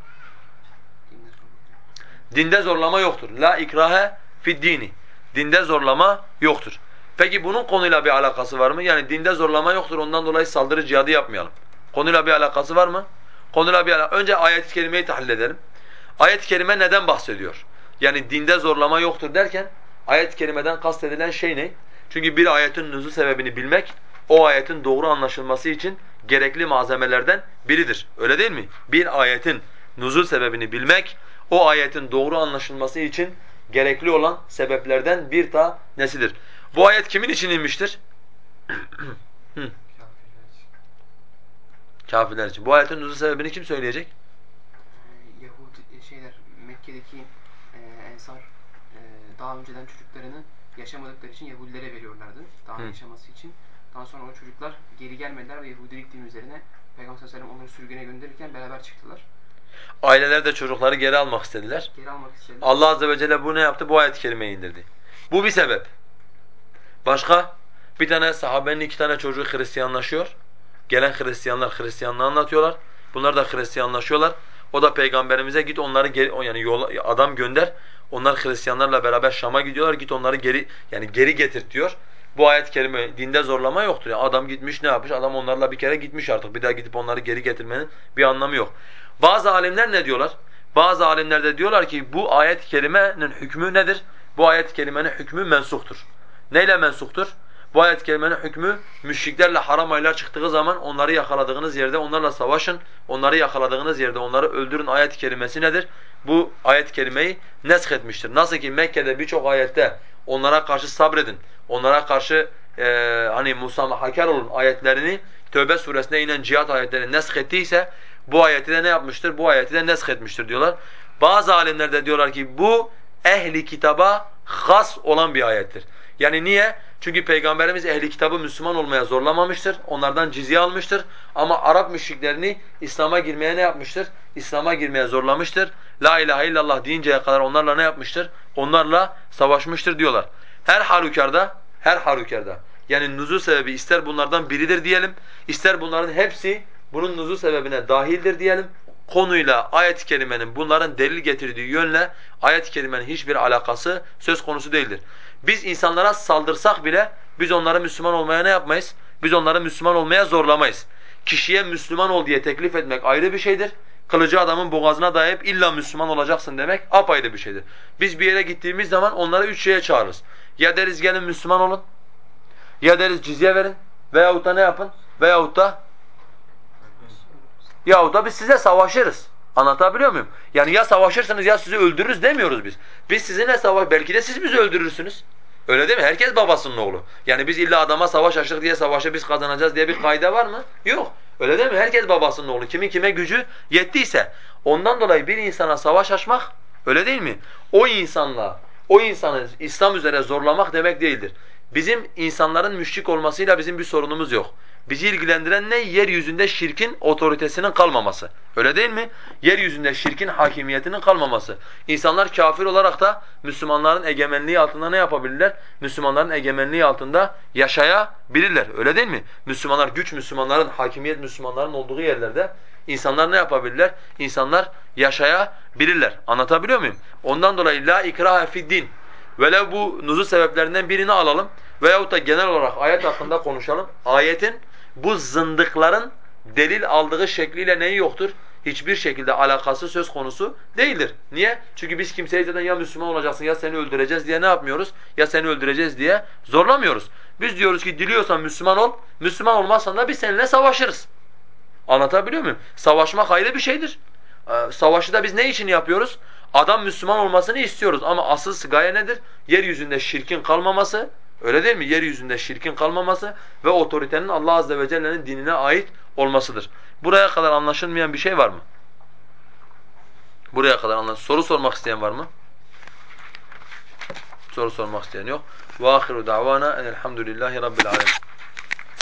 Dinde zorlama yoktur. La ikrahe fid dini. Dinde zorlama yoktur. Peki bunun konuyla bir alakası var mı? Yani dinde zorlama yoktur ondan dolayı saldırı cihadı yapmayalım. Konuyla bir alakası var mı? Konuyla bir alakası. Önce ayet-i kerimeyi tahlil edelim. Ayet-i kerime neden bahsediyor? Yani dinde zorlama yoktur derken ayet-i kerimeden kastedilen şey ne? Çünkü bir ayetin nüzul sebebini bilmek o ayetin doğru anlaşılması için gerekli malzemelerden biridir. Öyle değil mi? Bir ayetin nüzul sebebini bilmek o ayetin doğru anlaşılması için gerekli olan sebeplerden bir tanesidir. Bu ayet kimin için inmiştir? Kafirler için. Bu ayetin nuzul sebebini kim söyleyecek? Ee, Yahudi şeyler Mekke'deki e, ensar e, daha önceden çocuklarını yaşamadıkları için Yahudilere veriyorlardı. Daha Hı. yaşaması için. Daha sonra o çocuklar geri gelmediler ve Yahudilik dini üzerine Peygamber sallallahu aleyhi ve sellem onları sürgüne gönderirken beraber çıktılar. Aileler de çocukları geri almak istediler. Geri almak istediler. Allah azze ve celle bu ne yaptı? Bu ayet-i kerimeyi indirdi. Bu bir sebep. Başka? Bir tane sahabenin iki tane çocuğu Hristiyanlaşıyor. Gelen Hristiyanlar Hristiyanlığı anlatıyorlar. Bunlar da Hristiyanlaşıyorlar. O da peygamberimize git onları geri yani yola, adam gönder. Onlar Hristiyanlarla beraber Şam'a gidiyorlar. Git onları geri yani geri getir diyor. Bu ayet-i kerime dinde zorlama yoktur. Yani adam gitmiş ne yapmış? Adam onlarla bir kere gitmiş artık. Bir daha gidip onları geri getirmenin bir anlamı yok. Bazı alimler ne diyorlar? Bazı alimler de diyorlar ki bu ayet-i kerimenin hükmü nedir? Bu ayet-i kerimenin hükmü mensuktur. Neyle mensuktur? Bu ayet-i kerimenin hükmü müşriklerle haram aylar çıktığı zaman onları yakaladığınız yerde onlarla savaşın. Onları yakaladığınız yerde onları öldürün ayet-i kerimesi nedir? Bu ayet-i kerimeyi nesk etmiştir. Nasıl ki Mekke'de birçok ayette onlara karşı sabredin. Onlara karşı eee hani musamahakar olun ayetlerini Tövbe suresine inen cihat ayetlerini nesk ettiyse bu ayeti de ne yapmıştır? Bu ayeti de nesk etmiştir diyorlar. Bazı alimler de diyorlar ki bu ehli kitaba has olan bir ayettir. Yani niye? Çünkü Peygamberimiz ehli kitabı Müslüman olmaya zorlamamıştır. Onlardan cizye almıştır. Ama Arap müşriklerini İslam'a girmeye ne yapmıştır? İslam'a girmeye zorlamıştır. La ilahe illallah deyinceye kadar onlarla ne yapmıştır? Onlarla savaşmıştır diyorlar. Her halükarda, her halükarda yani nuzul sebebi ister bunlardan biridir diyelim, ister bunların hepsi bunun nuzul sebebine dahildir diyelim. Konuyla ayet-i kerimenin bunların delil getirdiği yönle ayet-i kerimenin hiçbir alakası söz konusu değildir. Biz insanlara saldırsak bile biz onları Müslüman olmaya ne yapmayız? Biz onları Müslüman olmaya zorlamayız. Kişiye Müslüman ol diye teklif etmek ayrı bir şeydir. Kılıcı adamın boğazına dayayıp illa Müslüman olacaksın demek apayrı bir şeydir. Biz bir yere gittiğimiz zaman onları üç şeye çağırırız. Ya deriz gelin Müslüman olun, ya deriz cizye verin veyahut da ne yapın? Veyahut da yahut da biz size savaşırız. Anlatabiliyor muyum? Yani ya savaşırsınız ya sizi öldürürüz demiyoruz biz. Biz sizinle savaş, belki de siz bizi öldürürsünüz. Öyle değil mi? Herkes babasının oğlu. Yani biz illa adama savaş açtık diye savaşı biz kazanacağız diye bir kaide var mı? Yok. Öyle değil mi? Herkes babasının oğlu. Kimin kime gücü yettiyse. Ondan dolayı bir insana savaş açmak öyle değil mi? O insanla, o insanı İslam üzere zorlamak demek değildir. Bizim insanların müşrik olmasıyla bizim bir sorunumuz yok. Bizi ilgilendiren ne? Yeryüzünde şirkin otoritesinin kalmaması. Öyle değil mi? Yeryüzünde şirkin hakimiyetinin kalmaması. İnsanlar kafir olarak da Müslümanların egemenliği altında ne yapabilirler? Müslümanların egemenliği altında yaşayabilirler. Öyle değil mi? Müslümanlar, güç Müslümanların, hakimiyet Müslümanların olduğu yerlerde insanlar ne yapabilirler? İnsanlar yaşayabilirler. Anlatabiliyor muyum? Ondan dolayı la ikrahe fid din. Velev bu nuzul sebeplerinden birini alalım veyahut da genel olarak ayet hakkında konuşalım. Ayetin bu zındıkların delil aldığı şekliyle neyi yoktur? Hiçbir şekilde alakası söz konusu değildir. Niye? Çünkü biz kimseyi zaten ya Müslüman olacaksın ya seni öldüreceğiz diye ne yapmıyoruz? Ya seni öldüreceğiz diye zorlamıyoruz. Biz diyoruz ki diliyorsan Müslüman ol, Müslüman olmazsan da biz seninle savaşırız. Anlatabiliyor muyum? Savaşmak ayrı bir şeydir. Ee, savaşı da biz ne için yapıyoruz? Adam Müslüman olmasını istiyoruz ama asıl gaye nedir? Yeryüzünde şirkin kalmaması, öyle değil mi? Yeryüzünde şirkin kalmaması ve otoritenin Allah azze ve celle'nin dinine ait olmasıdır. Buraya kadar anlaşılmayan bir şey var mı? Buraya kadar anlaş. Soru sormak isteyen var mı? Soru sormak isteyen yok. Ve ahiru davana enelhamdülillahi rabbil alemin.